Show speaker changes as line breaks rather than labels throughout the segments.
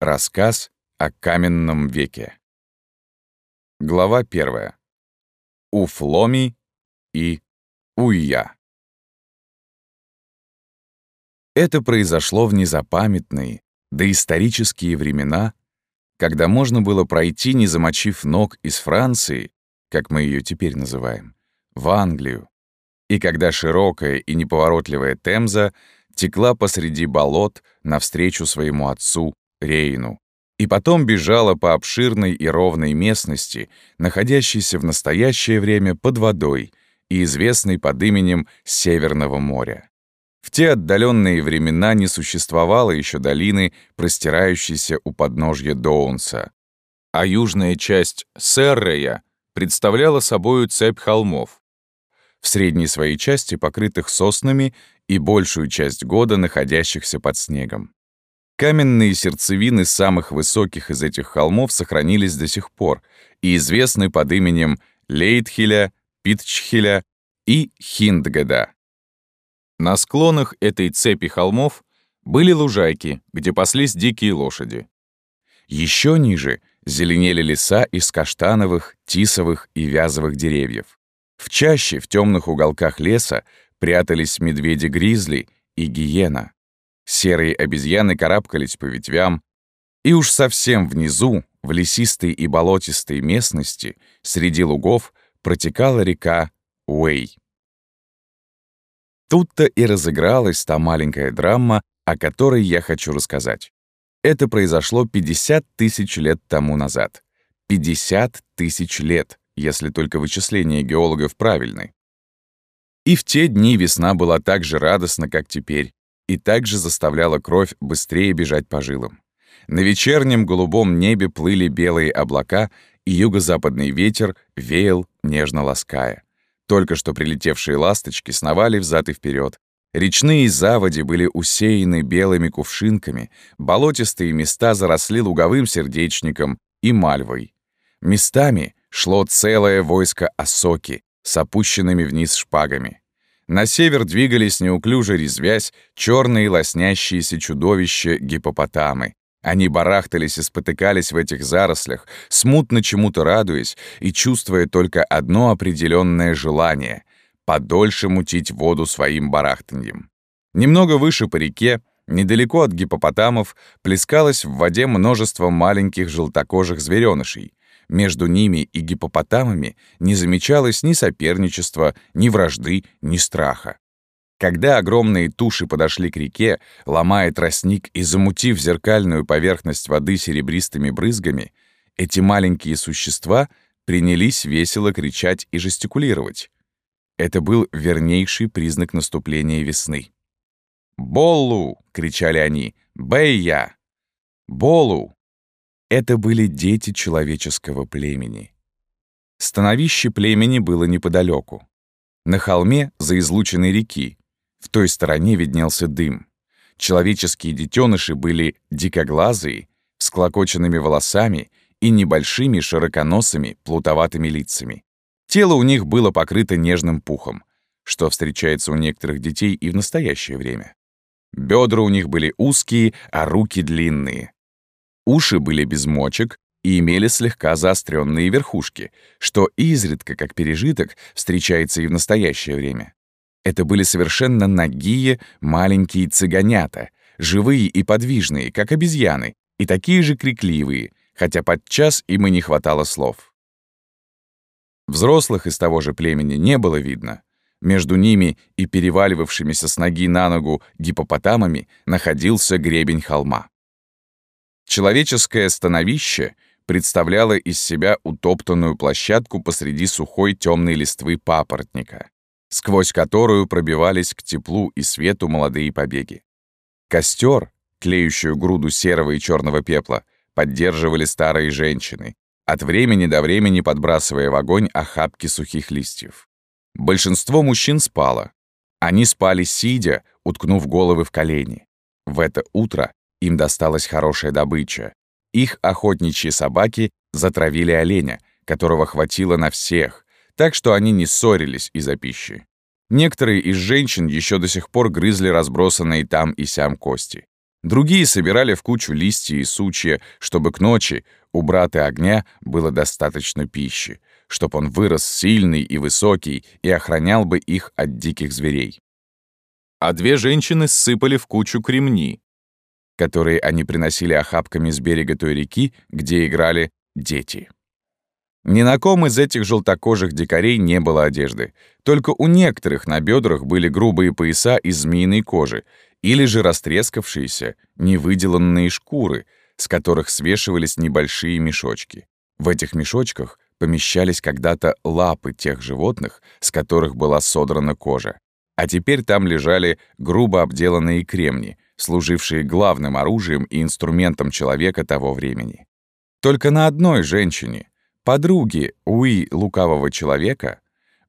Рассказ о каменном веке. Глава первая. Уфломи и Уйя. Это произошло в незапамятные, доисторические времена, когда можно было пройти, не замочив ног из Франции, как мы ее теперь называем, в Англию, и когда широкая и неповоротливая Темза текла посреди болот навстречу своему отцу Рейну, и потом бежала по обширной и ровной местности, находящейся в настоящее время под водой и известной под именем Северного моря. В те отдаленные времена не существовало еще долины, простирающейся у подножья Доунса, а южная часть Серрея представляла собою цепь холмов, в средней своей части покрытых соснами и большую часть года находящихся под снегом. Каменные сердцевины самых высоких из этих холмов сохранились до сих пор и известны под именем Лейтхиля, Питчхиля и Хиндгада. На склонах этой цепи холмов были лужайки, где паслись дикие лошади. Еще ниже зеленели леса из каштановых, тисовых и вязовых деревьев. В чаще, в темных уголках леса прятались медведи-гризли и гиена. Серые обезьяны карабкались по ветвям, и уж совсем внизу, в лесистой и болотистой местности, среди лугов, протекала река Уэй. Тут-то и разыгралась та маленькая драма, о которой я хочу рассказать. Это произошло 50 тысяч лет тому назад. 50 тысяч лет, если только вычисления геологов правильны. И в те дни весна была так же радостна, как теперь, и также заставляла кровь быстрее бежать по жилам. На вечернем голубом небе плыли белые облака, и юго-западный ветер веял, нежно лаская. Только что прилетевшие ласточки сновали взад и вперед. Речные заводи были усеяны белыми кувшинками, болотистые места заросли луговым сердечником и мальвой. Местами шло целое войско осоки с опущенными вниз шпагами. На север двигались неуклюже резвясь черные лоснящиеся чудовища гипопотамы. Они барахтались и спотыкались в этих зарослях, смутно чему-то радуясь и чувствуя только одно определенное желание — подольше мутить воду своим барахтаньем. Немного выше по реке, недалеко от гипопотамов, плескалось в воде множество маленьких желтокожих зверёнышей, между ними и гипопотамами не замечалось ни соперничества, ни вражды, ни страха. Когда огромные туши подошли к реке, ломая тростник и замутив зеркальную поверхность воды серебристыми брызгами, эти маленькие существа принялись весело кричать и жестикулировать. Это был вернейший признак наступления весны. «Боллу!» — кричали они. «Бэйя!» «Болу!» Это были дети человеческого племени. Становище племени было неподалеку. На холме за излученной реки, в той стороне виднелся дым. Человеческие детеныши были дикоглазые, с клокоченными волосами и небольшими широконосыми плутоватыми лицами. Тело у них было покрыто нежным пухом, что встречается у некоторых детей и в настоящее время. Бедра у них были узкие, а руки длинные. Уши были без мочек и имели слегка заостренные верхушки, что изредка, как пережиток, встречается и в настоящее время. Это были совершенно нагие маленькие цыганята, живые и подвижные, как обезьяны, и такие же крикливые, хотя подчас им и не хватало слов. Взрослых из того же племени не было видно. Между ними и переваливавшимися с ноги на ногу гипопотамами находился гребень холма. Человеческое становище представляло из себя утоптанную площадку посреди сухой темной листвы папоротника, сквозь которую пробивались к теплу и свету молодые побеги. Костер, тлеющую груду серого и черного пепла, поддерживали старые женщины, от времени до времени подбрасывая в огонь охапки сухих листьев. Большинство мужчин спало. Они спали сидя, уткнув головы в колени. В это утро им досталась хорошая добыча. Их охотничьи собаки затравили оленя, которого хватило на всех, так что они не ссорились из-за пищи. Некоторые из женщин еще до сих пор грызли разбросанные там и сям кости. Другие собирали в кучу листья и сучья, чтобы к ночи у брата огня было достаточно пищи, чтобы он вырос сильный и высокий и охранял бы их от диких зверей. А две женщины сыпали в кучу кремни, которые они приносили охапками с берега той реки, где играли дети. Ни на ком из этих желтокожих дикарей не было одежды. Только у некоторых на бедрах были грубые пояса из змеиной кожи или же растрескавшиеся, невыделанные шкуры, с которых свешивались небольшие мешочки. В этих мешочках помещались когда-то лапы тех животных, с которых была содрана кожа. А теперь там лежали грубо обделанные кремни, служившие главным оружием и инструментом человека того времени. Только на одной женщине, подруге Уи лукавого человека,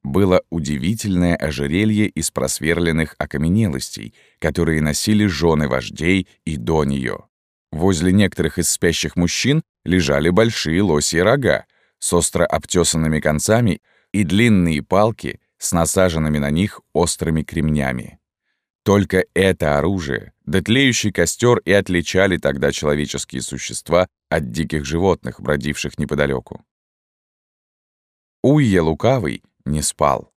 было удивительное ожерелье из просверленных окаменелостей, которые носили жены вождей и до нее. Возле некоторых из спящих мужчин лежали большие лосьи рога с остро обтесанными концами и длинные палки с насаженными на них острыми кремнями. Только это оружие, да тлеющий костер и отличали тогда человеческие существа от диких животных, бродивших неподалеку. Уйя Лукавый не спал.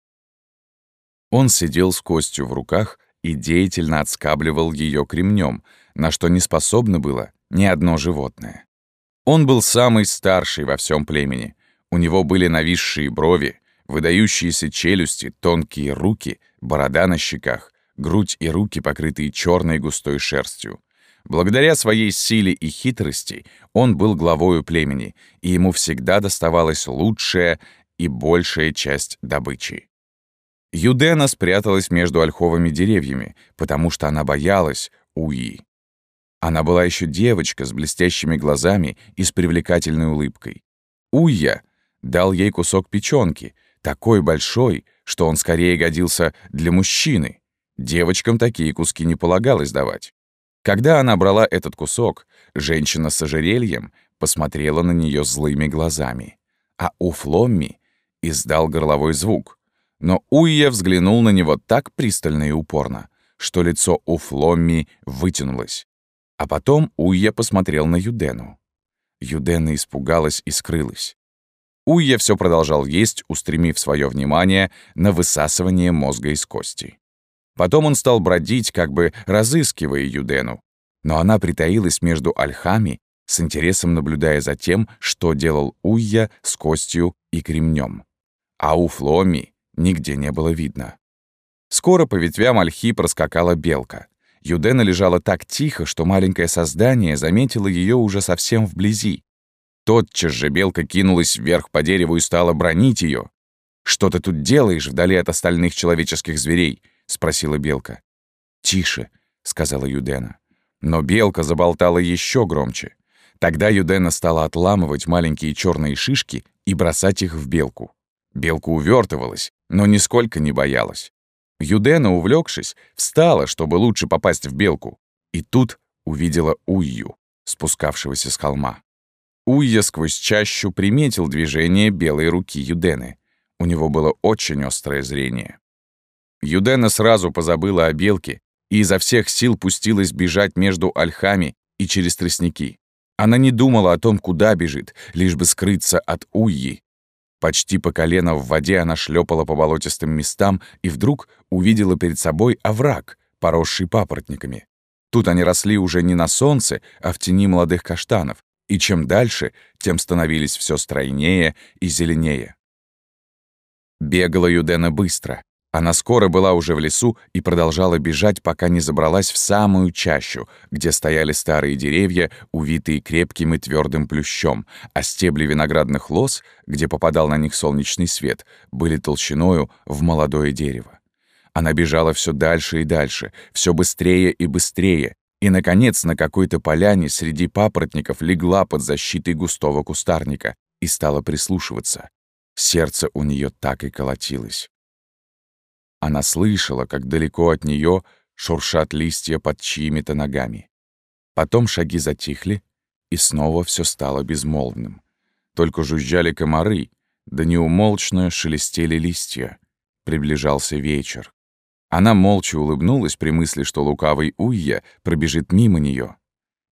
Он сидел с костью в руках и деятельно отскабливал ее кремнем, на что не способно было ни одно животное. Он был самый старший во всем племени. У него были нависшие брови, выдающиеся челюсти, тонкие руки, борода на щеках, грудь и руки, покрытые черной густой шерстью. Благодаря своей силе и хитрости он был главою племени, и ему всегда доставалась лучшая и большая часть добычи. Юдена спряталась между ольховыми деревьями, потому что она боялась Уи. Она была еще девочка с блестящими глазами и с привлекательной улыбкой. Уя дал ей кусок печенки, такой большой, что он скорее годился для мужчины. Девочкам такие куски не полагалось давать. Когда она брала этот кусок, женщина с ожерельем посмотрела на нее злыми глазами, а у Фломми издал горловой звук. Но Уйя взглянул на него так пристально и упорно, что лицо у Фломми вытянулось. А потом Уйя посмотрел на Юдену. Юдена испугалась и скрылась. Уйя все продолжал есть, устремив свое внимание на высасывание мозга из кости. Потом он стал бродить, как бы разыскивая Юдену. Но она притаилась между ольхами, с интересом наблюдая за тем, что делал Уйя с костью и кремнем. А у Фломи нигде не было видно. Скоро по ветвям ольхи проскакала белка. Юдена лежала так тихо, что маленькое создание заметило ее уже совсем вблизи. Тотчас же белка кинулась вверх по дереву и стала бронить ее. «Что ты тут делаешь вдали от остальных человеческих зверей?» — спросила белка. «Тише», — сказала Юдена. Но белка заболтала еще громче. Тогда Юдена стала отламывать маленькие черные шишки и бросать их в белку. Белка увертывалась, но нисколько не боялась. Юдена, увлекшись, встала, чтобы лучше попасть в белку, и тут увидела Уйю, спускавшегося с холма. Уйя сквозь чащу приметил движение белой руки Юдены. У него было очень острое зрение. Юдена сразу позабыла о белке и изо всех сил пустилась бежать между ольхами и через тростники. Она не думала о том, куда бежит, лишь бы скрыться от Уйи, Почти по колено в воде она шлепала по болотистым местам и вдруг увидела перед собой овраг, поросший папоротниками. Тут они росли уже не на солнце, а в тени молодых каштанов, и чем дальше, тем становились все стройнее и зеленее. Бегала Юдена быстро. Она скоро была уже в лесу и продолжала бежать, пока не забралась в самую чащу, где стояли старые деревья, увитые крепким и твердым плющом, а стебли виноградных лоз, где попадал на них солнечный свет, были толщиною в молодое дерево. Она бежала все дальше и дальше, все быстрее и быстрее, и, наконец, на какой-то поляне среди папоротников легла под защитой густого кустарника и стала прислушиваться. Сердце у нее так и колотилось. Она слышала, как далеко от нее шуршат листья под чьими-то ногами. Потом шаги затихли, и снова все стало безмолвным. Только жужжали комары, да неумолчно шелестели листья. Приближался вечер. Она молча улыбнулась при мысли, что лукавый Уйя пробежит мимо нее.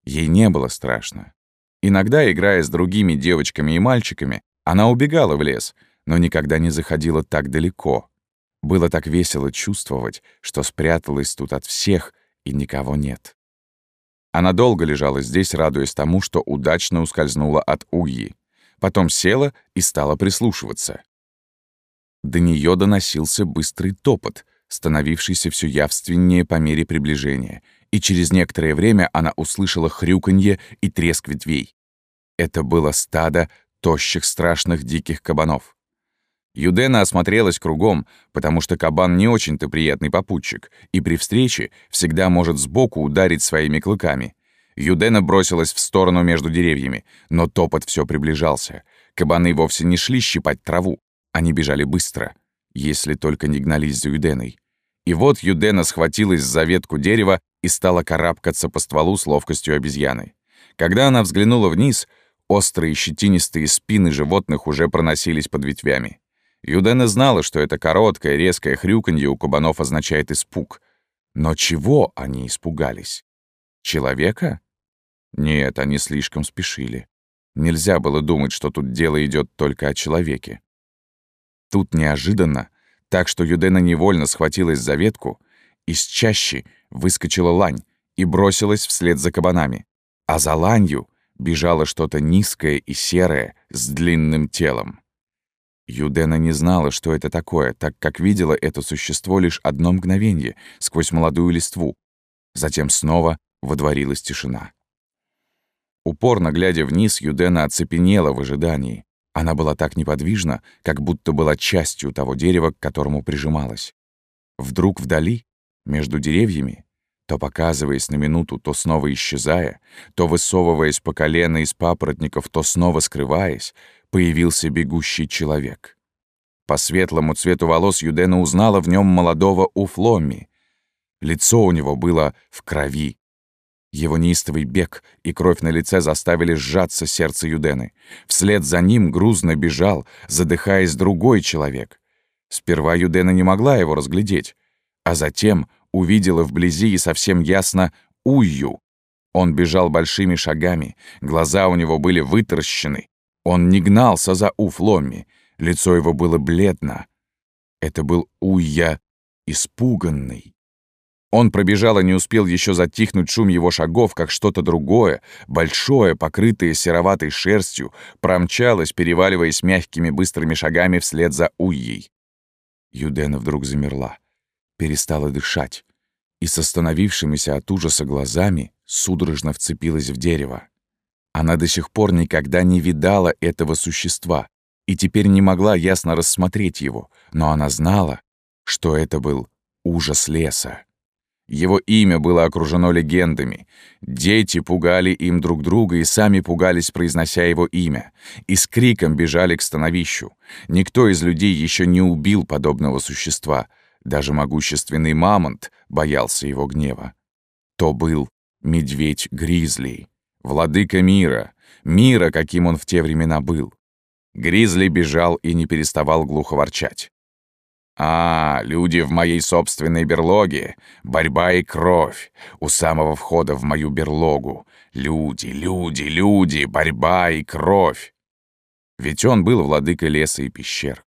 Ей не было страшно. Иногда, играя с другими девочками и мальчиками, она убегала в лес, но никогда не заходила так далеко. Было так весело чувствовать, что спряталась тут от всех и никого нет. Она долго лежала здесь, радуясь тому, что удачно ускользнула от Уйи. Потом села и стала прислушиваться. До нее доносился быстрый топот, становившийся все явственнее по мере приближения, и через некоторое время она услышала хрюканье и треск ветвей. Это было стадо тощих страшных диких кабанов. Юдена осмотрелась кругом, потому что кабан не очень-то приятный попутчик, и при встрече всегда может сбоку ударить своими клыками. Юдена бросилась в сторону между деревьями, но топот все приближался. Кабаны вовсе не шли щипать траву, они бежали быстро, если только не гнались за Юденой. И вот Юдена схватилась за ветку дерева и стала карабкаться по стволу с ловкостью обезьяны. Когда она взглянула вниз, острые щетинистые спины животных уже проносились под ветвями. Юдена знала, что это короткое, резкое хрюканье у кабанов означает испуг. Но чего они испугались? Человека? Нет, они слишком спешили. Нельзя было думать, что тут дело идет только о человеке. Тут неожиданно, так что Юдена невольно схватилась за ветку, из чащи выскочила лань и бросилась вслед за кабанами. А за ланью бежало что-то низкое и серое с длинным телом. Юдена не знала, что это такое, так как видела это существо лишь одно мгновенье сквозь молодую листву. Затем снова водворилась тишина. Упорно глядя вниз, Юдена оцепенела в ожидании. Она была так неподвижна, как будто была частью того дерева, к которому прижималась. Вдруг вдали, между деревьями, то показываясь на минуту, то снова исчезая, то высовываясь по колено из папоротников, то снова скрываясь, появился бегущий человек. По светлому цвету волос Юдена узнала в нем молодого Уфломи. Лицо у него было в крови. Его неистовый бег и кровь на лице заставили сжаться сердце Юдены. Вслед за ним грузно бежал, задыхаясь другой человек. Сперва Юдена не могла его разглядеть, а затем увидела вблизи и совсем ясно Уйю. Он бежал большими шагами, глаза у него были вытаращены, он не гнался за Уфломми, лицо его было бледно. Это был Уя испуганный. Он пробежал и не успел еще затихнуть шум его шагов, как что-то другое, большое, покрытое сероватой шерстью, промчалось, переваливаясь мягкими быстрыми шагами вслед за Уйей. Юдена вдруг замерла, перестала дышать и с остановившимися от ужаса глазами судорожно вцепилась в дерево. Она до сих пор никогда не видала этого существа и теперь не могла ясно рассмотреть его, но она знала, что это был ужас леса. Его имя было окружено легендами. Дети пугали им друг друга и сами пугались, произнося его имя, и с криком бежали к становищу. Никто из людей еще не убил подобного существа. Даже могущественный мамонт боялся его гнева. То был медведь-гризли владыка мира, мира, каким он в те времена был. Гризли бежал и не переставал глухо ворчать. «А, люди в моей собственной берлоге, борьба и кровь, у самого входа в мою берлогу. Люди, люди, люди, борьба и кровь!» Ведь он был владыкой леса и пещер.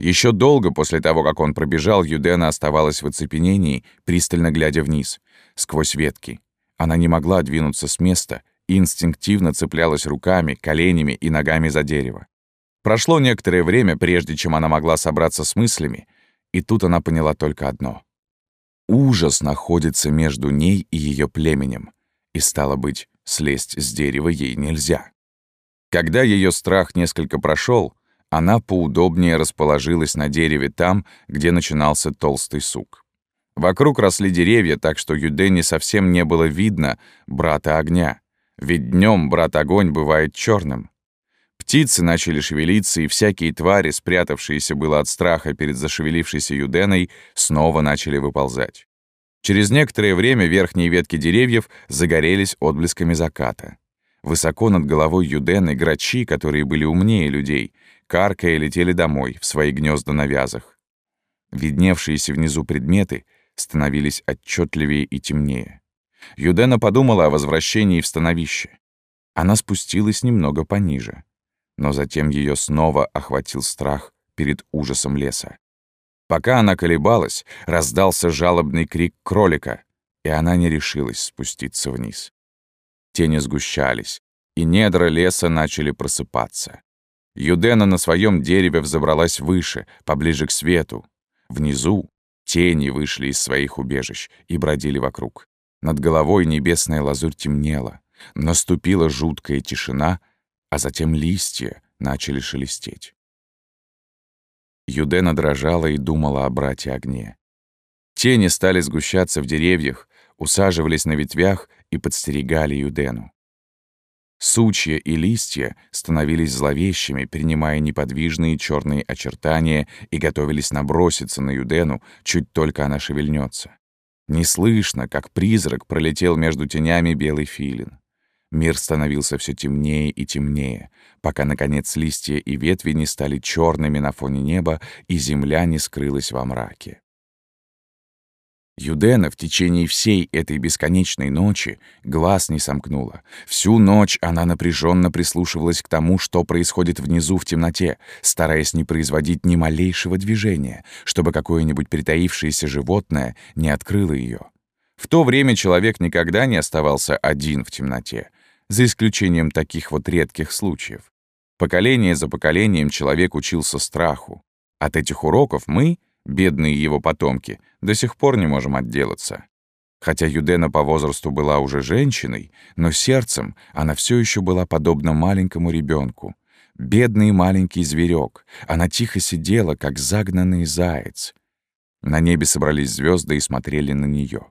Еще долго после того, как он пробежал, Юдена оставалась в оцепенении, пристально глядя вниз, сквозь ветки. Она не могла двинуться с места инстинктивно цеплялась руками, коленями и ногами за дерево. Прошло некоторое время, прежде чем она могла собраться с мыслями, и тут она поняла только одно. Ужас находится между ней и ее племенем, и, стало быть, слезть с дерева ей нельзя. Когда ее страх несколько прошел, она поудобнее расположилась на дереве там, где начинался толстый сук. Вокруг росли деревья, так что Юдене совсем не было видно брата огня, ведь днем брат огонь бывает черным. Птицы начали шевелиться, и всякие твари, спрятавшиеся было от страха перед зашевелившейся Юденой, снова начали выползать. Через некоторое время верхние ветки деревьев загорелись отблесками заката. Высоко над головой Юдены грачи, которые были умнее людей, каркая летели домой, в свои гнезда на вязах. Видневшиеся внизу предметы становились отчетливее и темнее. Юдена подумала о возвращении в становище. Она спустилась немного пониже. Но затем ее снова охватил страх перед ужасом леса. Пока она колебалась, раздался жалобный крик кролика, и она не решилась спуститься вниз. Тени сгущались, и недра леса начали просыпаться. Юдена на своем дереве взобралась выше, поближе к свету. Внизу тени вышли из своих убежищ и бродили вокруг. Над головой небесная лазурь темнела. Наступила жуткая тишина, а затем листья начали шелестеть. Юдена дрожала и думала о брате огне. Тени стали сгущаться в деревьях, усаживались на ветвях и подстерегали Юдену. Сучья и листья становились зловещими, принимая неподвижные черные очертания и готовились наброситься на Юдену, чуть только она шевельнется. Неслышно, как призрак, пролетел между тенями белый филин. Мир становился все темнее и темнее, пока, наконец, листья и ветви не стали черными на фоне неба, и земля не скрылась во мраке. Юдена в течение всей этой бесконечной ночи глаз не сомкнула. Всю ночь она напряженно прислушивалась к тому, что происходит внизу в темноте, стараясь не производить ни малейшего движения, чтобы какое-нибудь притаившееся животное не открыло ее. В то время человек никогда не оставался один в темноте за исключением таких вот редких случаев. Поколение за поколением человек учился страху. От этих уроков мы, бедные его потомки, до сих пор не можем отделаться. Хотя Юдена по возрасту была уже женщиной, но сердцем она все еще была подобна маленькому ребенку. Бедный маленький зверек. Она тихо сидела, как загнанный заяц. На небе собрались звезды и смотрели на нее.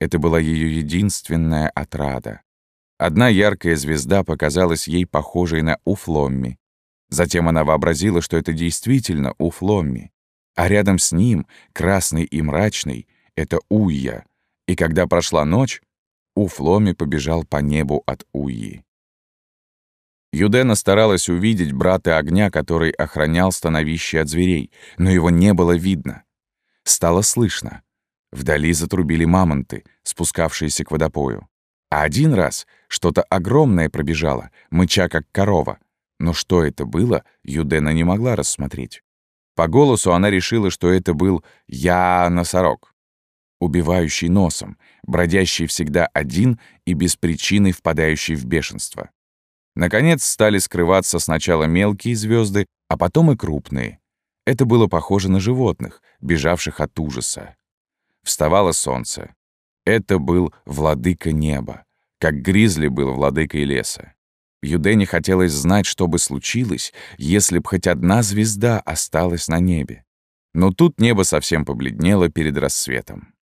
Это была ее единственная отрада. Одна яркая звезда показалась ей похожей на Уфломми. Затем она вообразила, что это действительно Уфломми. А рядом с ним, красный и мрачный, это Уйя. И когда прошла ночь, Уфломи побежал по небу от Уйи. Юдена старалась увидеть брата огня, который охранял становище от зверей, но его не было видно. Стало слышно. Вдали затрубили мамонты, спускавшиеся к водопою. А один раз что-то огромное пробежало, мыча как корова. Но что это было, Юдена не могла рассмотреть. По голосу она решила, что это был я-носорог, убивающий носом, бродящий всегда один и без причины впадающий в бешенство. Наконец стали скрываться сначала мелкие звезды, а потом и крупные. Это было похоже на животных, бежавших от ужаса. Вставало солнце. Это был владыка неба, как Гризли был владыкой леса. Юдене хотелось знать, что бы случилось, если б хоть одна звезда осталась на небе. Но тут небо совсем побледнело перед рассветом.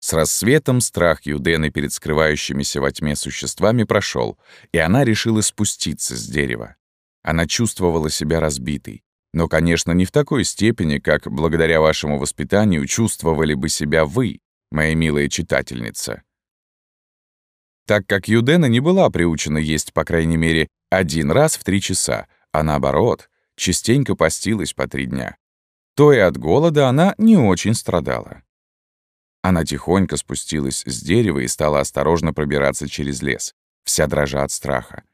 С рассветом страх Юдены перед скрывающимися во тьме существами прошел, и она решила спуститься с дерева. Она чувствовала себя разбитой, но, конечно, не в такой степени, как благодаря вашему воспитанию чувствовали бы себя вы, моя милая читательница. Так как Юдена не была приучена есть, по крайней мере, один раз в три часа, а наоборот, частенько постилась по три дня, то и от голода она не очень страдала. Она тихонько спустилась с дерева и стала осторожно пробираться через лес, вся дрожа от страха.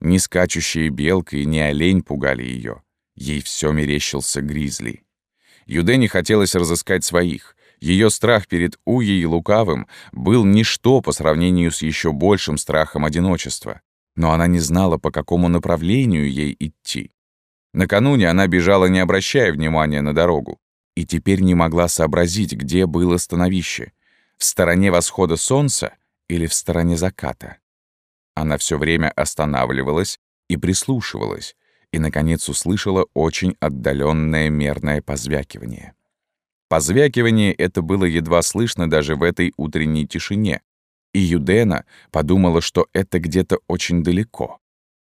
Ни скачущая белка и ни олень пугали ее. Ей все мерещился гризли. Юдене хотелось разыскать своих. Ее страх перед Уей Лукавым был ничто по сравнению с еще большим страхом одиночества. Но она не знала, по какому направлению ей идти. Накануне она бежала, не обращая внимания на дорогу, и теперь не могла сообразить, где было становище — в стороне восхода солнца или в стороне заката. Она все время останавливалась и прислушивалась, и, наконец, услышала очень отдаленное мерное позвякивание. Позвякивание это было едва слышно даже в этой утренней тишине, и Юдена подумала, что это где-то очень далеко.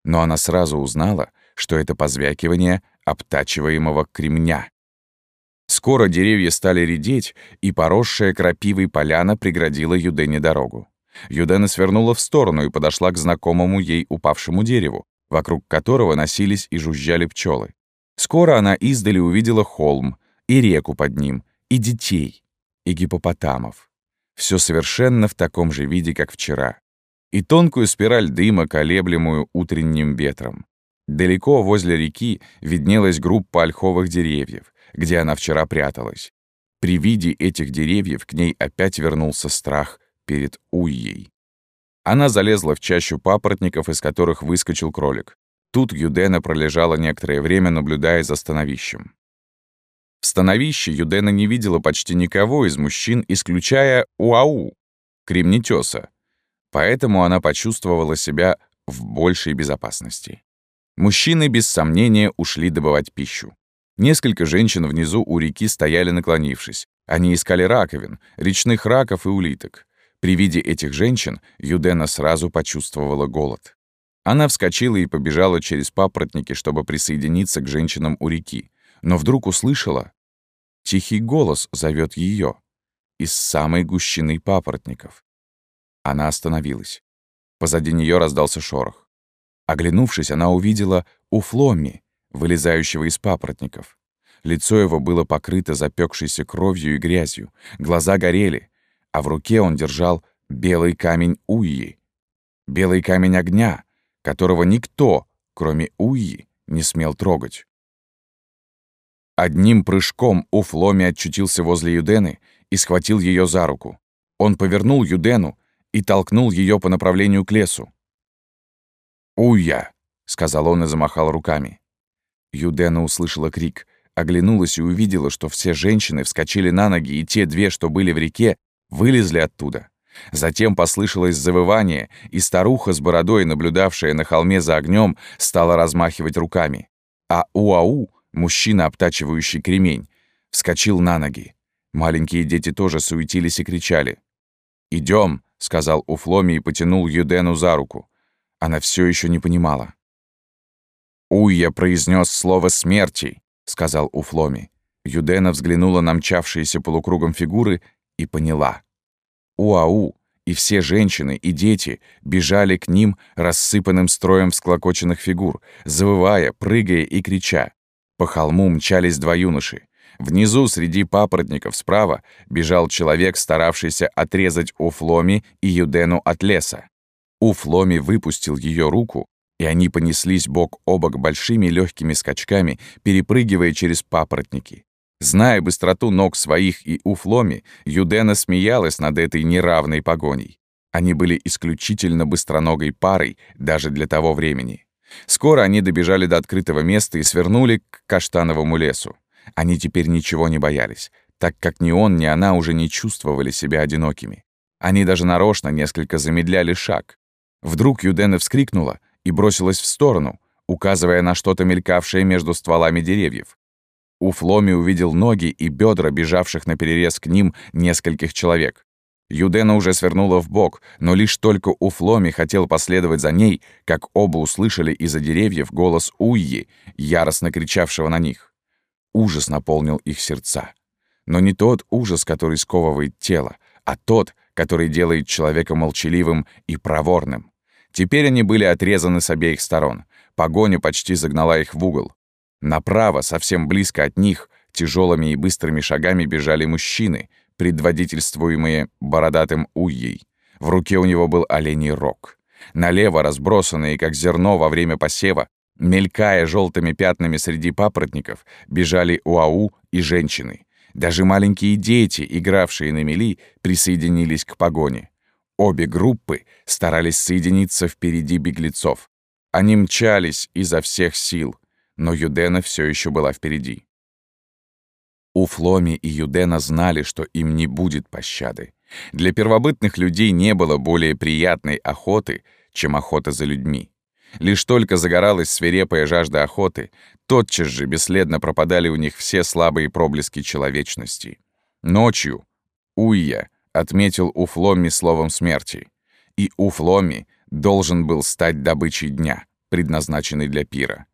Но она сразу узнала, что это позвякивание обтачиваемого кремня. Скоро деревья стали редеть, и поросшая крапивой поляна преградила Юдене дорогу. Юдена свернула в сторону и подошла к знакомому ей упавшему дереву, вокруг которого носились и жужжали пчелы. Скоро она издали увидела холм, и реку под ним, и детей, и гипопотамов. Все совершенно в таком же виде, как вчера. И тонкую спираль дыма, колеблемую утренним ветром. Далеко возле реки виднелась группа ольховых деревьев, где она вчера пряталась. При виде этих деревьев к ней опять вернулся страх перед Уйей. Она залезла в чащу папоротников, из которых выскочил кролик. Тут Юдена пролежала некоторое время, наблюдая за становищем. В становище Юдена не видела почти никого из мужчин, исключая Уау, кремнетёса. Поэтому она почувствовала себя в большей безопасности. Мужчины, без сомнения, ушли добывать пищу. Несколько женщин внизу у реки стояли наклонившись. Они искали раковин, речных раков и улиток. При виде этих женщин Юдена сразу почувствовала голод. Она вскочила и побежала через папоротники, чтобы присоединиться к женщинам у реки, но вдруг услышала. Тихий голос зовет ее из самой гущины папоротников. Она остановилась. Позади нее раздался шорох. Оглянувшись, она увидела Уфломи, вылезающего из папоротников. Лицо его было покрыто запекшейся кровью и грязью, глаза горели, а в руке он держал белый камень Уйи. Белый камень огня, которого никто, кроме Уйи, не смел трогать. Одним прыжком Уфломи отчутился возле Юдены и схватил ее за руку. Он повернул Юдену и толкнул ее по направлению к лесу. «Уя!» — сказал он и замахал руками. Юдена услышала крик, оглянулась и увидела, что все женщины вскочили на ноги, и те две, что были в реке, вылезли оттуда. Затем послышалось завывание, и старуха с бородой, наблюдавшая на холме за огнем, стала размахивать руками. А Уау, мужчина, обтачивающий кремень, вскочил на ноги. Маленькие дети тоже суетились и кричали. Идем, сказал Уфломи и потянул Юдену за руку. Она все еще не понимала. «Уйя произнес слово смерти», — сказал Уфломи. Юдена взглянула на мчавшиеся полукругом фигуры и поняла. Уау и все женщины и дети бежали к ним рассыпанным строем всклокоченных фигур, завывая, прыгая и крича. По холму мчались два юноши. Внизу, среди папоротников справа, бежал человек, старавшийся отрезать Уфломи и Юдену от леса. Уфломи выпустил ее руку, и они понеслись бок о бок большими легкими скачками, перепрыгивая через папоротники. Зная быстроту ног своих и Уфломи, Юдена смеялась над этой неравной погоней. Они были исключительно быстроногой парой даже для того времени. Скоро они добежали до открытого места и свернули к каштановому лесу. Они теперь ничего не боялись, так как ни он, ни она уже не чувствовали себя одинокими. Они даже нарочно несколько замедляли шаг. Вдруг Юдена вскрикнула и бросилась в сторону, указывая на что-то мелькавшее между стволами деревьев. Уфломи увидел ноги и бедра бежавших на перерез к ним нескольких человек. Юдена уже свернула в бок, но лишь только Уфломи хотел последовать за ней, как оба услышали из-за деревьев голос Уйи, яростно кричавшего на них. Ужас наполнил их сердца. Но не тот ужас, который сковывает тело, а тот, который делает человека молчаливым и проворным. Теперь они были отрезаны с обеих сторон. Погоня почти загнала их в угол. Направо, совсем близко от них, тяжелыми и быстрыми шагами бежали мужчины, предводительствуемые бородатым Уйей. В руке у него был оленей рог. Налево, разбросанные, как зерно во время посева, мелькая желтыми пятнами среди папоротников, бежали Уау и женщины. Даже маленькие дети, игравшие на мели, присоединились к погоне. Обе группы старались соединиться впереди беглецов. Они мчались изо всех сил, но Юдена все еще была впереди. Уфломи и Юдена знали, что им не будет пощады. Для первобытных людей не было более приятной охоты, чем охота за людьми. Лишь только загоралась свирепая жажда охоты, тотчас же бесследно пропадали у них все слабые проблески человечности. Ночью Уйя отметил Уфломи словом смерти, и Уфломи должен был стать добычей дня, предназначенной для пира.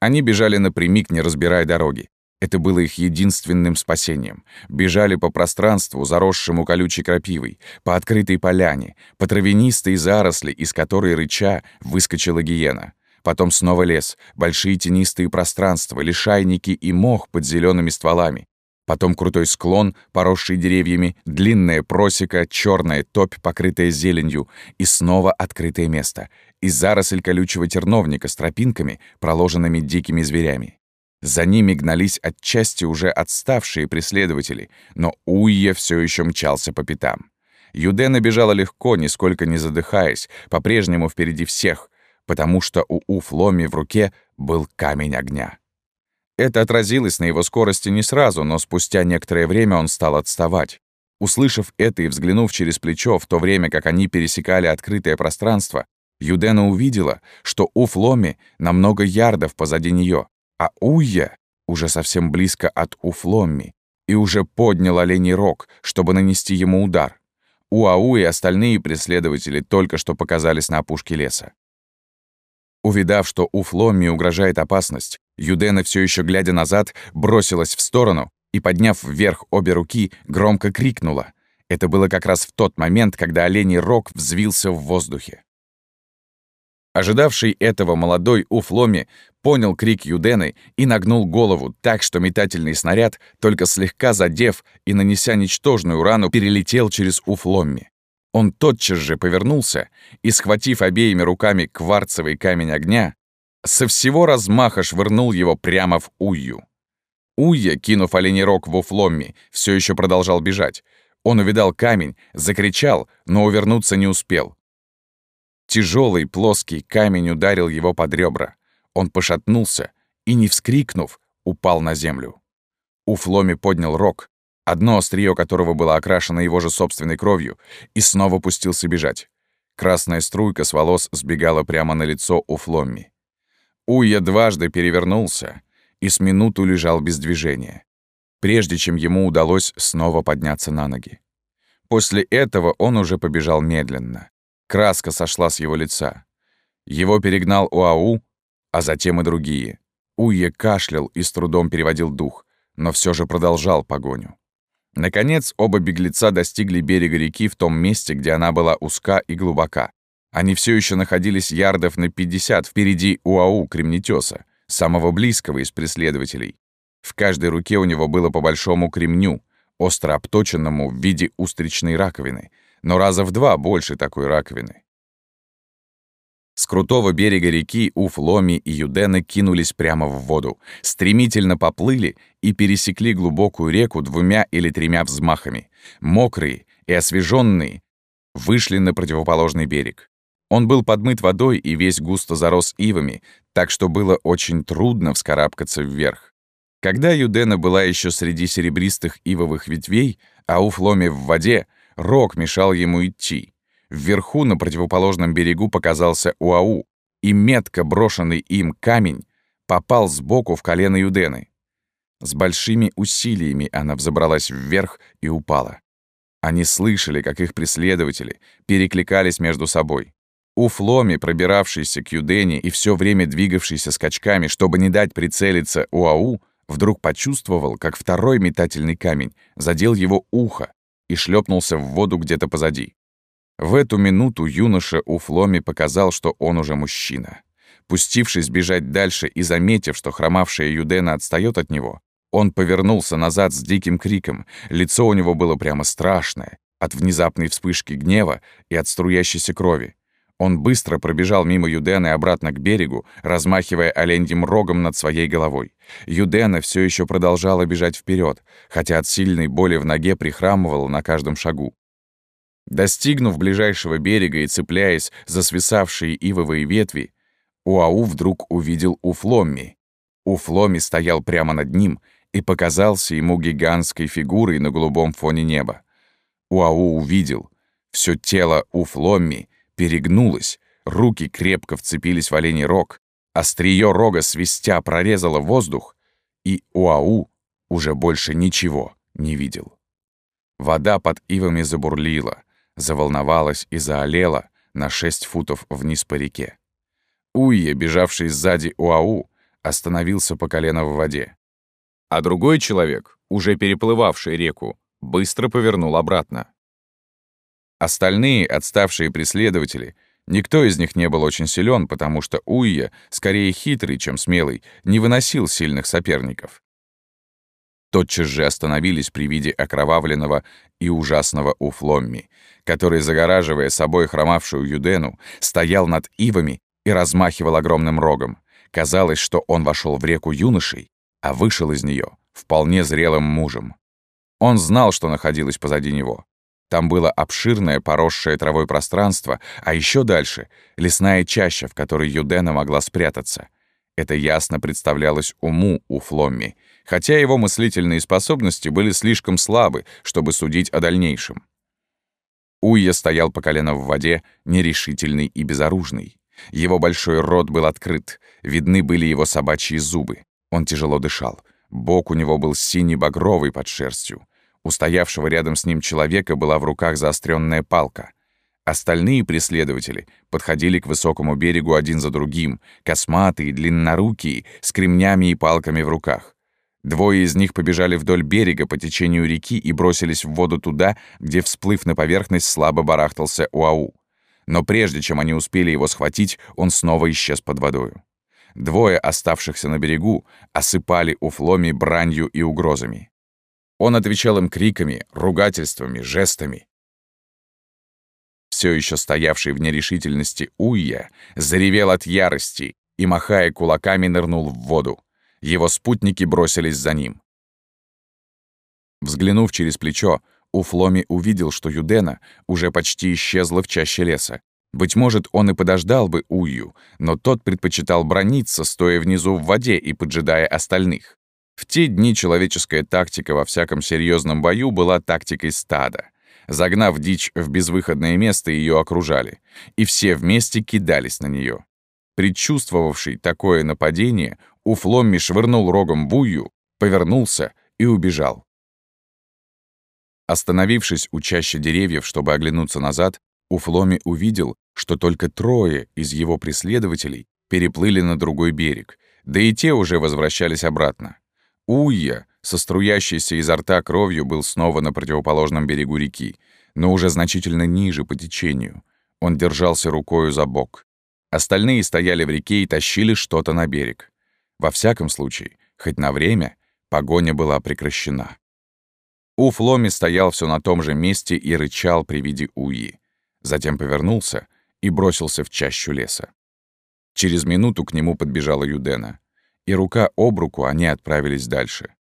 Они бежали напрямик, не разбирая дороги. Это было их единственным спасением. Бежали по пространству, заросшему колючей крапивой, по открытой поляне, по травянистой заросли, из которой рыча выскочила гиена. Потом снова лес, большие тенистые пространства, лишайники и мох под зелеными стволами. Потом крутой склон, поросший деревьями, длинная просека, черная топь, покрытая зеленью, и снова открытое место, и заросль колючего терновника с тропинками, проложенными дикими зверями. За ними гнались отчасти уже отставшие преследователи, но Уйя все еще мчался по пятам. Юдена бежала легко, нисколько не задыхаясь, по-прежнему впереди всех, потому что у Уфломи в руке был камень огня. Это отразилось на его скорости не сразу, но спустя некоторое время он стал отставать. Услышав это и взглянув через плечо, в то время как они пересекали открытое пространство, Юдена увидела, что Уфломи намного ярдов позади нее, а Уйя уже совсем близко от Уфломми и уже поднял оленей рог, чтобы нанести ему удар. Уау и остальные преследователи только что показались на опушке леса. Увидав, что Уфломми угрожает опасность, Юдена, все еще глядя назад, бросилась в сторону и, подняв вверх обе руки, громко крикнула. Это было как раз в тот момент, когда оленей рог взвился в воздухе. Ожидавший этого молодой Уфломи понял крик Юдены и нагнул голову так, что метательный снаряд, только слегка задев и нанеся ничтожную рану, перелетел через Уфломми. Он тотчас же повернулся и, схватив обеими руками кварцевый камень огня, со всего размаха швырнул его прямо в Ую. Уя, кинув оленей рог в Уфломми, все еще продолжал бежать. Он увидал камень, закричал, но увернуться не успел. Тяжелый плоский камень ударил его под ребра. Он пошатнулся и, не вскрикнув, упал на землю. Уфломи поднял рог, одно острие которого было окрашено его же собственной кровью, и снова пустился бежать. Красная струйка с волос сбегала прямо на лицо Уфломми. Уя дважды перевернулся и с минуту лежал без движения, прежде чем ему удалось снова подняться на ноги. После этого он уже побежал медленно. Краска сошла с его лица. Его перегнал Уау, а затем и другие. Уе кашлял и с трудом переводил дух, но все же продолжал погоню. Наконец, оба беглеца достигли берега реки в том месте, где она была узка и глубока. Они все еще находились ярдов на 50 впереди Уау кремнетеса, самого близкого из преследователей. В каждой руке у него было по большому кремню, остро обточенному в виде устричной раковины — но раза в два больше такой раковины. С крутого берега реки Уфломи и Юдены кинулись прямо в воду, стремительно поплыли и пересекли глубокую реку двумя или тремя взмахами. Мокрые и освеженные вышли на противоположный берег. Он был подмыт водой и весь густо зарос ивами, так что было очень трудно вскарабкаться вверх. Когда Юдена была еще среди серебристых ивовых ветвей, а Уфломи в воде, Рог мешал ему идти. Вверху, на противоположном берегу, показался Уау, и метко брошенный им камень попал сбоку в колено Юдены. С большими усилиями она взобралась вверх и упала. Они слышали, как их преследователи перекликались между собой. У Фломи, пробиравшийся к Юдене и все время двигавшийся скачками, чтобы не дать прицелиться Уау, вдруг почувствовал, как второй метательный камень задел его ухо, и шлепнулся в воду где-то позади. В эту минуту юноша у Фломи показал, что он уже мужчина. Пустившись бежать дальше и заметив, что хромавшая Юдена отстает от него, он повернулся назад с диким криком. Лицо у него было прямо страшное, от внезапной вспышки гнева и от струящейся крови. Он быстро пробежал мимо Юдены обратно к берегу, размахивая оленьим рогом над своей головой. Юдена все еще продолжала бежать вперед, хотя от сильной боли в ноге прихрамывала на каждом шагу. Достигнув ближайшего берега и цепляясь за свисавшие ивовые ветви, Уау вдруг увидел Уфломми. Уфломми стоял прямо над ним и показался ему гигантской фигурой на голубом фоне неба. Уау увидел. Все тело Уфломми перегнулась, руки крепко вцепились в оленей рог, острие рога свистя прорезало воздух, и Уау уже больше ничего не видел. Вода под ивами забурлила, заволновалась и заолела на шесть футов вниз по реке. Уйе, бежавший сзади Уау, остановился по колено в воде. А другой человек, уже переплывавший реку, быстро повернул обратно. Остальные, отставшие преследователи, Никто из них не был очень силен, потому что Уйя, скорее хитрый, чем смелый, не выносил сильных соперников. Тотчас же остановились при виде окровавленного и ужасного Уфломми, который, загораживая собой хромавшую Юдену, стоял над ивами и размахивал огромным рогом. Казалось, что он вошел в реку юношей, а вышел из нее вполне зрелым мужем. Он знал, что находилось позади него. Там было обширное, поросшее травой пространство, а еще дальше — лесная чаща, в которой Юдена могла спрятаться. Это ясно представлялось уму у Фломми, хотя его мыслительные способности были слишком слабы, чтобы судить о дальнейшем. Уйя стоял по колено в воде, нерешительный и безоружный. Его большой рот был открыт, видны были его собачьи зубы. Он тяжело дышал. Бок у него был синий-багровый под шерстью. У стоявшего рядом с ним человека была в руках заостренная палка. Остальные преследователи подходили к высокому берегу один за другим, косматые, длиннорукие, с кремнями и палками в руках. Двое из них побежали вдоль берега по течению реки и бросились в воду туда, где, всплыв на поверхность, слабо барахтался Уау. Но прежде чем они успели его схватить, он снова исчез под водою. Двое оставшихся на берегу осыпали Уфломи бранью и угрозами. Он отвечал им криками, ругательствами, жестами. Все еще стоявший в нерешительности Уйя заревел от ярости и, махая кулаками, нырнул в воду. Его спутники бросились за ним. Взглянув через плечо, Уфломи увидел, что Юдена уже почти исчезла в чаще леса. Быть может, он и подождал бы Ую, но тот предпочитал брониться, стоя внизу в воде и поджидая остальных. В те дни человеческая тактика во всяком серьезном бою была тактикой стада. Загнав дичь в безвыходное место, ее окружали, и все вместе кидались на нее. Предчувствовавший такое нападение, Уфломми швырнул рогом бую, повернулся и убежал. Остановившись у чащи деревьев, чтобы оглянуться назад, Уфломи увидел, что только трое из его преследователей переплыли на другой берег, да и те уже возвращались обратно. Уйя, со струящейся изо рта кровью, был снова на противоположном берегу реки, но уже значительно ниже по течению. Он держался рукою за бок. Остальные стояли в реке и тащили что-то на берег. Во всяком случае, хоть на время, погоня была прекращена. Уфломи стоял все на том же месте и рычал при виде Уи. Затем повернулся и бросился в чащу леса. Через минуту к нему подбежала Юдена и рука об руку они отправились дальше.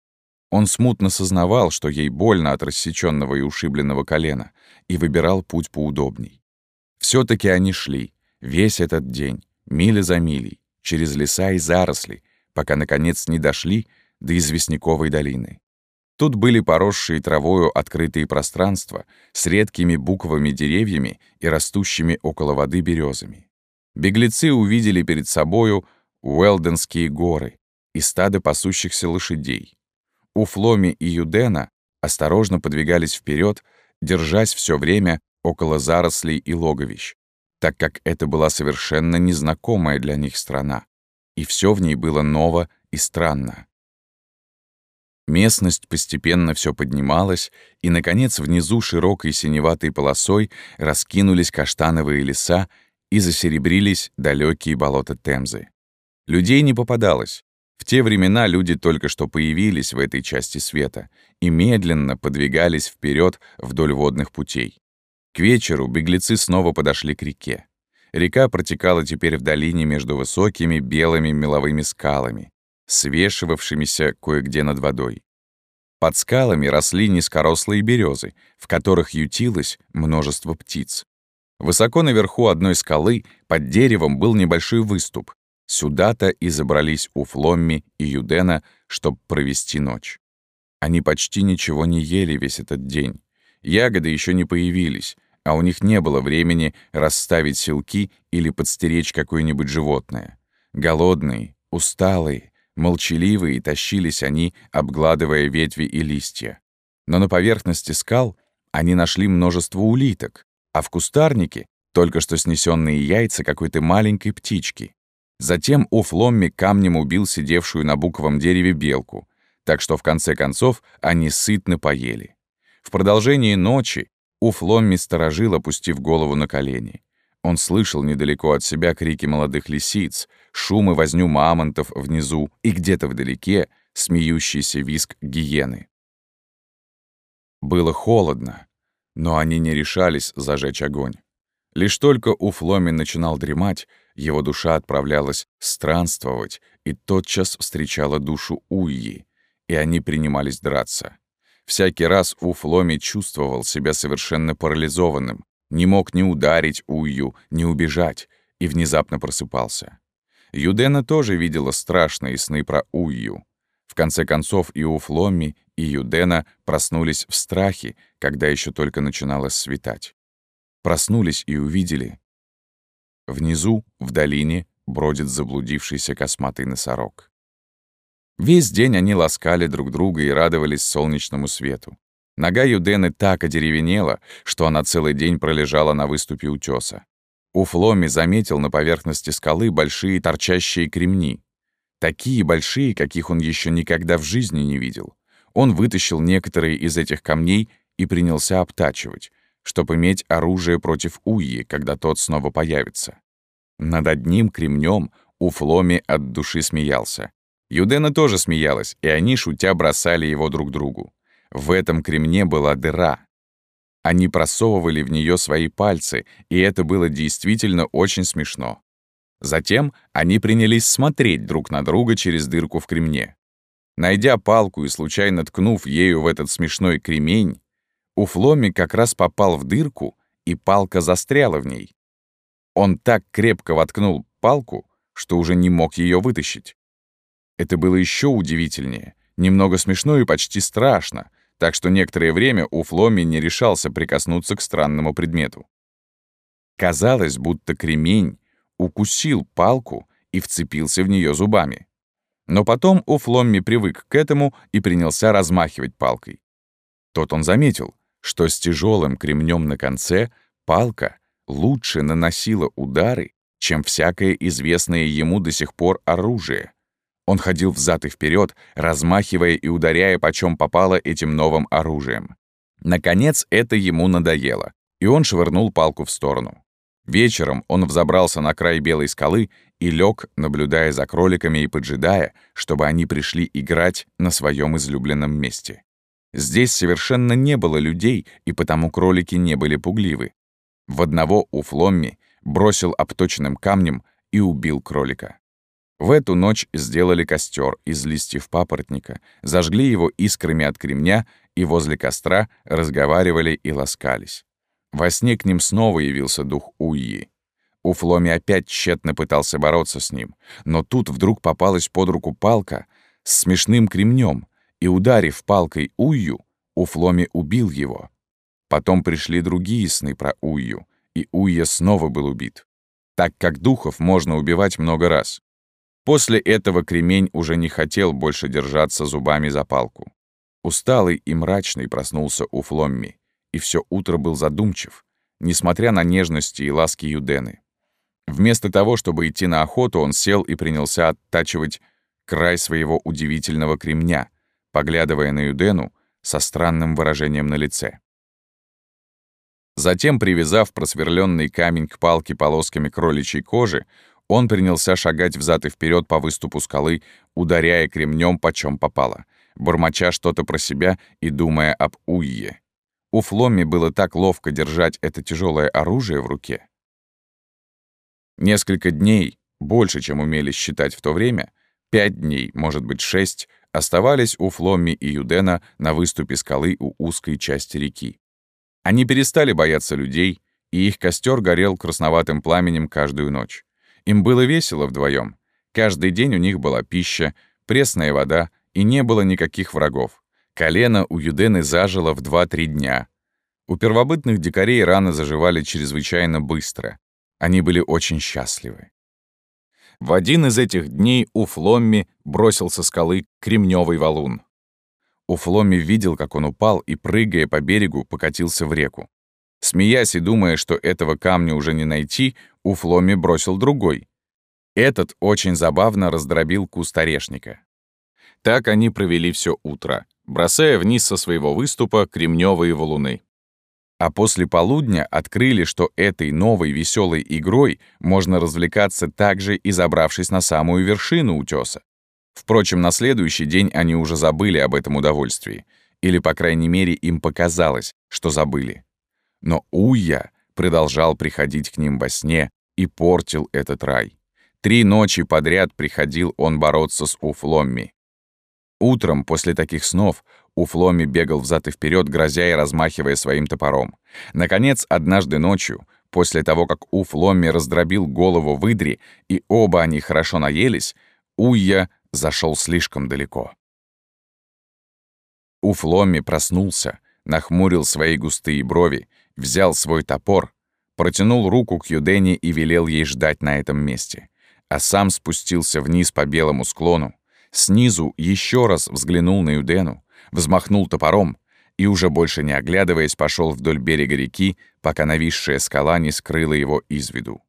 Он смутно сознавал, что ей больно от рассеченного и ушибленного колена, и выбирал путь поудобней. все таки они шли, весь этот день, мили за милей, через леса и заросли, пока, наконец, не дошли до известняковой долины. Тут были поросшие травою открытые пространства с редкими буковыми деревьями и растущими около воды березами. Беглецы увидели перед собою Уэлденские горы и стадо пасущихся лошадей. У Фломи и Юдена осторожно подвигались вперед, держась все время около зарослей и логовищ, так как это была совершенно незнакомая для них страна, и все в ней было ново и странно. Местность постепенно все поднималась, и, наконец, внизу широкой синеватой полосой раскинулись каштановые леса и засеребрились далекие болота Темзы. Людей не попадалось. В те времена люди только что появились в этой части света и медленно подвигались вперед вдоль водных путей. К вечеру беглецы снова подошли к реке. Река протекала теперь в долине между высокими белыми меловыми скалами, свешивавшимися кое-где над водой. Под скалами росли низкорослые березы, в которых ютилось множество птиц. Высоко наверху одной скалы под деревом был небольшой выступ, Сюда-то и забрались у Фломми и Юдена, чтобы провести ночь. Они почти ничего не ели весь этот день. Ягоды еще не появились, а у них не было времени расставить селки или подстеречь какое-нибудь животное. Голодные, усталые, молчаливые тащились они, обгладывая ветви и листья. Но на поверхности скал они нашли множество улиток, а в кустарнике — только что снесенные яйца какой-то маленькой птички. Затем Уфломми камнем убил сидевшую на буковом дереве белку, так что в конце концов они сытно поели. В продолжении ночи Уфломми сторожил, опустив голову на колени. Он слышал недалеко от себя крики молодых лисиц, шум и возню мамонтов внизу и где-то вдалеке смеющийся виск гиены. Было холодно, но они не решались зажечь огонь. Лишь только Уфломи начинал дремать, его душа отправлялась странствовать и тотчас встречала душу Уйи, и они принимались драться. Всякий раз Уфломи чувствовал себя совершенно парализованным, не мог ни ударить Уйю, ни убежать, и внезапно просыпался. Юдена тоже видела страшные сны про Уйю. В конце концов и Уфломи, и Юдена проснулись в страхе, когда еще только начинало светать. Проснулись и увидели. Внизу, в долине, бродит заблудившийся косматый носорог. Весь день они ласкали друг друга и радовались солнечному свету. Нога Юдены так одеревенела, что она целый день пролежала на выступе утёса. Уфломи заметил на поверхности скалы большие торчащие кремни. Такие большие, каких он еще никогда в жизни не видел. Он вытащил некоторые из этих камней и принялся обтачивать, чтобы иметь оружие против Уи, когда тот снова появится. Над одним кремнем Уфломи от души смеялся. Юдена тоже смеялась, и они, шутя, бросали его друг другу. В этом кремне была дыра. Они просовывали в нее свои пальцы, и это было действительно очень смешно. Затем они принялись смотреть друг на друга через дырку в кремне. Найдя палку и случайно ткнув ею в этот смешной кремень, Уфломи как раз попал в дырку, и палка застряла в ней. Он так крепко воткнул палку, что уже не мог ее вытащить. Это было еще удивительнее, немного смешно и почти страшно, так что некоторое время у Фломи не решался прикоснуться к странному предмету. Казалось, будто кремень укусил палку и вцепился в нее зубами. Но потом у Фломми привык к этому и принялся размахивать палкой. Тот он заметил, что с тяжелым кремнем на конце палка лучше наносила удары, чем всякое известное ему до сих пор оружие — он ходил взад и вперед, размахивая и ударяя почем попало этим новым оружием. Наконец, это ему надоело, и он швырнул палку в сторону. Вечером он взобрался на край белой скалы и лег, наблюдая за кроликами и поджидая, чтобы они пришли играть на своем излюбленном месте. Здесь совершенно не было людей, и потому кролики не были пугливы. В одного у Фломми бросил обточенным камнем и убил кролика. В эту ночь сделали костер из листьев папоротника, зажгли его искрами от кремня и возле костра разговаривали и ласкались. Во сне к ним снова явился дух Уйи. Уфломи опять тщетно пытался бороться с ним, но тут вдруг попалась под руку палка с смешным кремнем, и, ударив палкой Уйю, Уфломи убил его. Потом пришли другие сны про Уйю, и Уйя снова был убит, так как духов можно убивать много раз. После этого кремень уже не хотел больше держаться зубами за палку. Усталый и мрачный проснулся у Фломми, и все утро был задумчив, несмотря на нежности и ласки Юдены. Вместо того, чтобы идти на охоту, он сел и принялся оттачивать край своего удивительного кремня, поглядывая на Юдену со странным выражением на лице. Затем, привязав просверленный камень к палке полосками кроличьей кожи, он принялся шагать взад и вперед по выступу скалы, ударяя кремнем почем попало, бормоча что-то про себя и думая об Уйе. У Фломми было так ловко держать это тяжелое оружие в руке. Несколько дней, больше, чем умели считать в то время, пять дней, может быть, шесть, оставались у Фломми и Юдена на выступе скалы у узкой части реки. Они перестали бояться людей, и их костер горел красноватым пламенем каждую ночь. Им было весело вдвоем. Каждый день у них была пища, пресная вода, и не было никаких врагов. Колено у Юдены зажило в 2-3 дня. У первобытных дикарей раны заживали чрезвычайно быстро. Они были очень счастливы. В один из этих дней у Фломми бросил со скалы кремневый валун. У Фломми видел, как он упал и, прыгая по берегу, покатился в реку. Смеясь и думая, что этого камня уже не найти, у Фломи бросил другой. Этот очень забавно раздробил куст орешника. Так они провели все утро, бросая вниз со своего выступа кремневые валуны. А после полудня открыли, что этой новой веселой игрой можно развлекаться также и забравшись на самую вершину утеса. Впрочем, на следующий день они уже забыли об этом удовольствии. Или, по крайней мере, им показалось, что забыли. Но Уя продолжал приходить к ним во сне и портил этот рай. Три ночи подряд приходил он бороться с Уфломми. Утром, после таких снов, Уфломи бегал взад и вперед, грозя и размахивая своим топором. Наконец, однажды ночью, после того, как Уфломи раздробил голову выдри, и оба они хорошо наелись, Уя зашел слишком далеко. Уфломи проснулся, нахмурил свои густые брови, взял свой топор, протянул руку к Юдене и велел ей ждать на этом месте, а сам спустился вниз по белому склону, снизу еще раз взглянул на Юдену, взмахнул топором и, уже больше не оглядываясь, пошел вдоль берега реки, пока нависшая скала не скрыла его из виду.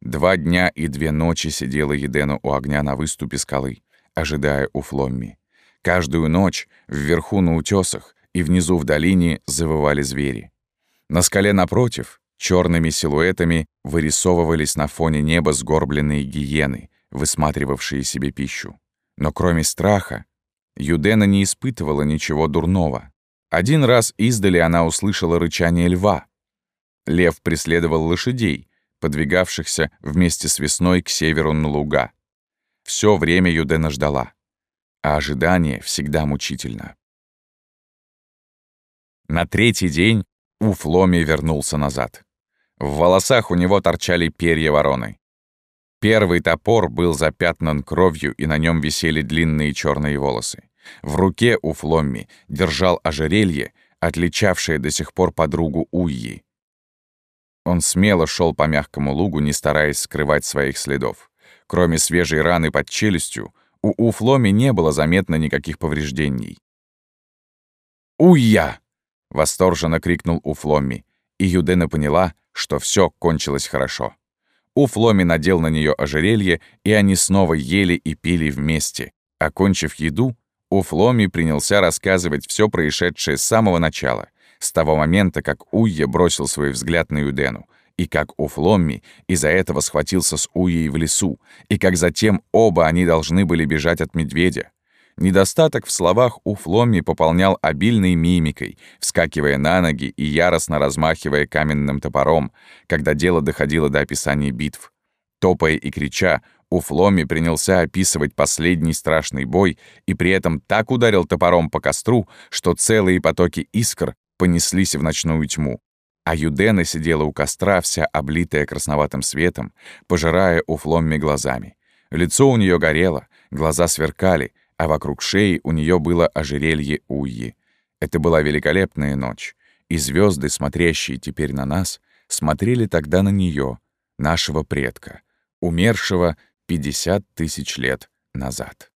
Два дня и две ночи сидела Едена у огня на выступе скалы, ожидая у Фломми. Каждую ночь вверху на утесах и внизу в долине завывали звери. На скале напротив черными силуэтами вырисовывались на фоне неба сгорбленные гиены, высматривавшие себе пищу. Но кроме страха, Юдена не испытывала ничего дурного. Один раз издали она услышала рычание льва. Лев преследовал лошадей, подвигавшихся вместе с весной к северу на луга. Все время Юдена ждала. А ожидание всегда мучительно. На третий день Уфломи вернулся назад. В волосах у него торчали перья вороны. Первый топор был запятнан кровью, и на нем висели длинные черные волосы. В руке у Фломми держал ожерелье, отличавшее до сих пор подругу Уйи. Он смело шел по мягкому лугу, не стараясь скрывать своих следов. Кроме свежей раны под челюстью, у Уфломи не было заметно никаких повреждений. «Уйя!» — восторженно крикнул Уфломи, и Юдена поняла, что все кончилось хорошо. Уфломи надел на нее ожерелье, и они снова ели и пили вместе. Окончив еду, Уфломи принялся рассказывать все происшедшее с самого начала, с того момента, как Уйя бросил свой взгляд на Юдену, и как Уфломми из-за этого схватился с Уей в лесу, и как затем оба они должны были бежать от медведя. Недостаток в словах Уфломми пополнял обильной мимикой, вскакивая на ноги и яростно размахивая каменным топором, когда дело доходило до описания битв. Топая и крича, Уфломи принялся описывать последний страшный бой и при этом так ударил топором по костру, что целые потоки искр понеслись в ночную тьму. А Юдена сидела у костра, вся облитая красноватым светом, пожирая Уфломми глазами. Лицо у нее горело, глаза сверкали, а вокруг шеи у нее было ожерелье Уйи. Это была великолепная ночь, и звезды, смотрящие теперь на нас, смотрели тогда на нее, нашего предка, умершего 50 тысяч лет назад.